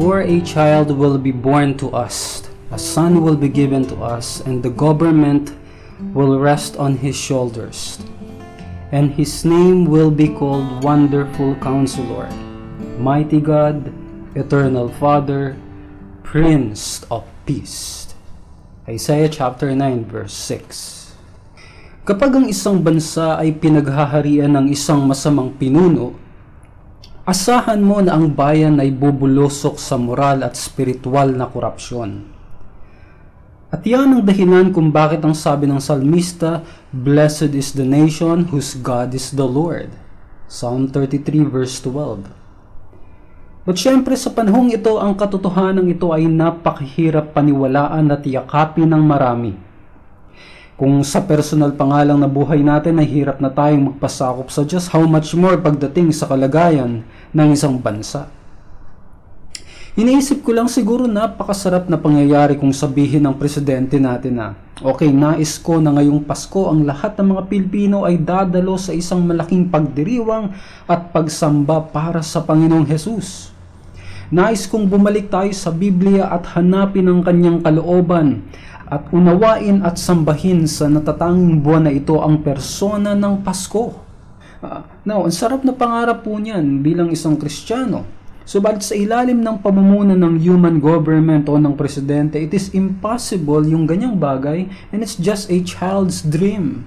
For a child will be born to us, a son will be given to us, and the government will rest on his shoulders. And his name will be called Wonderful Counselor, Mighty God, Eternal Father, Prince of Peace. Isaiah chapter 9 verse 6. Kapag ang isang bansa ay pinaghaharian ng isang masamang pinuno, asahan mo na ang bayan ay bubulosok sa moral at spiritual na korupsyon. At yan ang dahilan kung bakit ang sabi ng salmista, Blessed is the nation whose God is the Lord. Psalm 33 verse 12. But syempre sa panahong ito, ang katotohanan ito ay napakahirap paniwalaan at yakapin ng marami. Kung sa personal pangalang na buhay natin ay hirap na tayong magpasakop sa Diyos, how much more pagdating sa kalagayan ng isang bansa. Iniisip ko lang siguro napakasarap na pangyayari kung sabihin ng presidente natin na, okay, nais ko na ngayong Pasko ang lahat ng mga Pilipino ay dadalo sa isang malaking pagdiriwang at pagsamba para sa Panginoong Hesus. Nais kong bumalik tayo sa Biblia at hanapin ang kanyang kalooban at unawain at sambahin sa natatanging buwan na ito ang persona ng Pasko. Uh, now, ang sarap na pangarap po niyan bilang isang Kristiyano. Subalit sa ilalim ng pamumuno ng human government o ng presidente, it is impossible yung ganyang bagay and it's just a child's dream.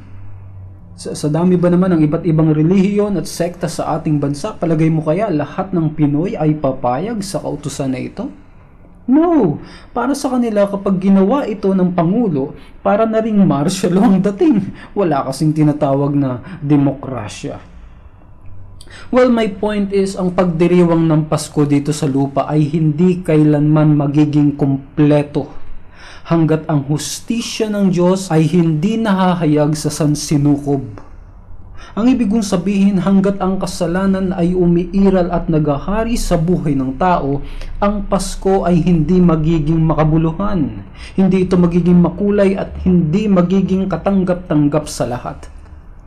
Sa, sa dami ba naman ng iba't ibang relihiyon at sekta sa ating bansa, palagay mo kaya lahat ng Pinoy ay papayag sa kautusan na ito? No! Para sa kanila kapag ginawa ito ng Pangulo, para na ring martial law ang dating. Wala kasing tinatawag na demokrasya. Well, my point is, ang pagdiriwang ng Pasko dito sa lupa ay hindi kailanman magiging kumpleto hanggat ang hustisya ng Diyos ay hindi nahahayag sa sansinukob. Ang ibig kong sabihin hanggat ang kasalanan ay umiiral at nagahari sa buhay ng tao, ang Pasko ay hindi magiging makabuluhan. Hindi ito magiging makulay at hindi magiging katanggap-tanggap sa lahat.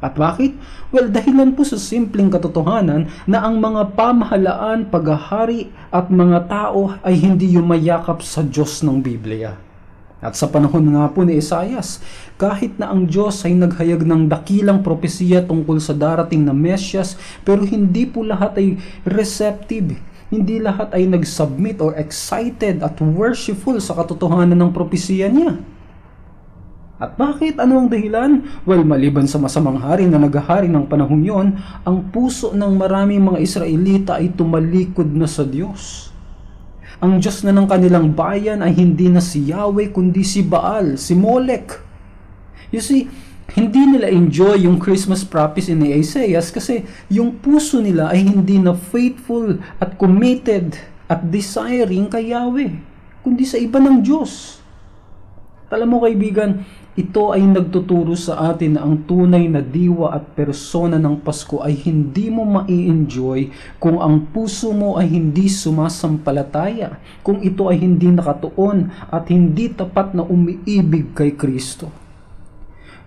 At bakit? Well, dahilan po sa simpleng katotohanan na ang mga pamahalaan, paghahari at mga tao ay hindi yumayakap sa Diyos ng Biblia. At sa panahon nga po ni Isayas, kahit na ang Diyos ay naghayag ng dakilang propesiya tungkol sa darating na Mesyas, pero hindi po lahat ay receptive. Hindi lahat ay nag-submit or excited at worshipful sa katotohanan ng propesiya niya. At bakit? Ano ang dahilan? Well, maliban sa masamang hari na naghahari ng panahon yon, ang puso ng maraming mga Israelita ay tumalikod na sa Diyos. Ang Diyos na ng kanilang bayan ay hindi na si Yahweh kundi si Baal, si Molech. You see, hindi nila enjoy yung Christmas prophecy ni Isaiah kasi yung puso nila ay hindi na faithful at committed at desiring kay Yahweh, kundi sa iba ng Diyos. Alam mo kaibigan, ito ay nagtuturo sa atin na ang tunay na diwa at persona ng Pasko ay hindi mo mai-enjoy kung ang puso mo ay hindi sumasampalataya, kung ito ay hindi nakatuon at hindi tapat na umiibig kay Kristo.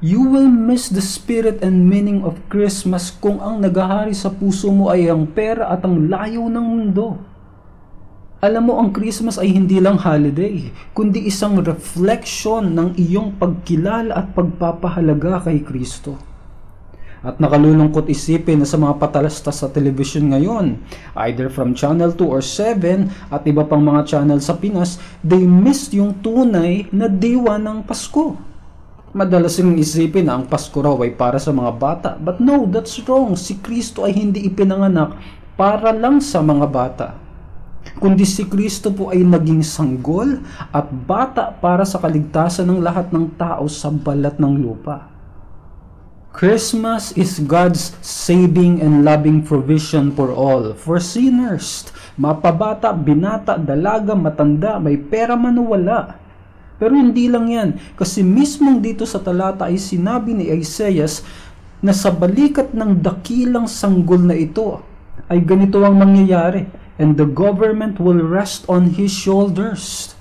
You will miss the spirit and meaning of Christmas kung ang nagahari sa puso mo ay ang pera at ang layo ng mundo. Alam mo, ang Christmas ay hindi lang holiday, kundi isang reflection ng iyong pagkilala at pagpapahalaga kay Kristo. At nakalulungkot isipin na sa mga patalasta sa television ngayon, either from Channel 2 or 7 at iba pang mga channel sa Pinas, they missed yung tunay na diwa ng Pasko. Madalas yung isipin na ang Pasko raw ay para sa mga bata. But no, that's wrong. Si Kristo ay hindi ipinanganak para lang sa mga bata kundi si Kristo po ay naging sanggol at bata para sa kaligtasan ng lahat ng tao sa balat ng lupa. Christmas is God's saving and loving provision for all, for sinners. Mapabata, binata, dalaga, matanda, may pera man o wala. Pero hindi lang yan, kasi mismong dito sa talata ay sinabi ni Isaiah na sa balikat ng dakilang sanggol na ito ay ganito ang mangyayari and the government will rest on his shoulders.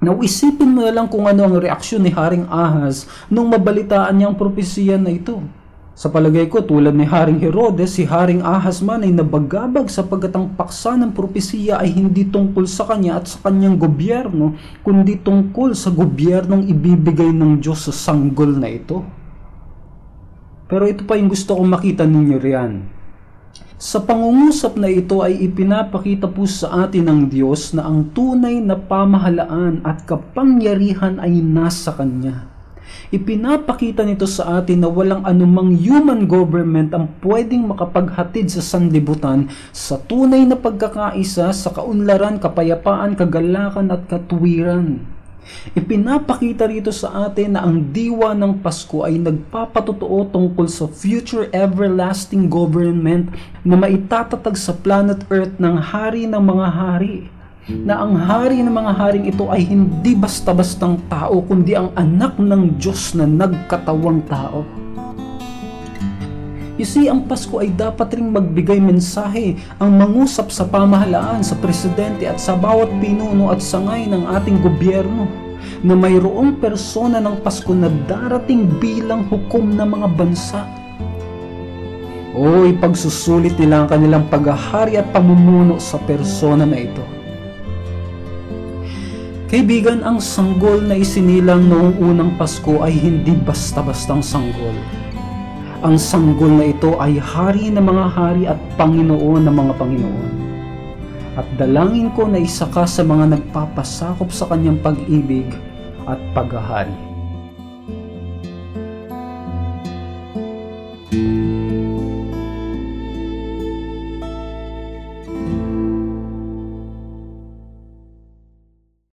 Now, isipin mo na lang kung ano ang reaksyon ni Haring Ahaz nung mabalitaan niya ang propesiya na ito. Sa palagay ko, tulad ni Haring Herodes, si Haring Ahas man ay nabagabag sapagkat ang paksa ng propesiya ay hindi tungkol sa kanya at sa kanyang gobyerno, kundi tungkol sa gobyernong ibibigay ng Diyos sa sanggol na ito. Pero ito pa yung gusto kong makita ninyo riyan. Sa pangungusap na ito ay ipinapakita po sa atin ng Diyos na ang tunay na pamahalaan at kapangyarihan ay nasa Kanya. Ipinapakita nito sa atin na walang anumang human government ang pwedeng makapaghatid sa sanlibutan sa tunay na pagkakaisa sa kaunlaran, kapayapaan, kagalakan at katuwiran. Ipinapakita rito sa atin na ang diwa ng Pasko ay nagpapatotoo tungkol sa future everlasting government na maitatatag sa planet Earth ng hari ng mga hari na ang hari ng mga haring ito ay hindi basta-bastang tao kundi ang anak ng Diyos na nagkatawang tao. You see, ang Pasko ay dapat ring magbigay mensahe ang mangusap sa pamahalaan, sa presidente at sa bawat pinuno at sangay ng ating gobyerno na mayroong persona ng Pasko na darating bilang hukom ng mga bansa. O ipagsusulit nila ang kanilang paghahari at pamumuno sa persona na ito. Kaibigan, ang sanggol na isinilang noong unang Pasko ay hindi basta-bastang sanggol. Ang sanggol na ito ay hari ng mga hari at Panginoon ng mga Panginoon. At dalangin ko na isa ka sa mga nagpapasakop sa kanyang pag-ibig at paghahari.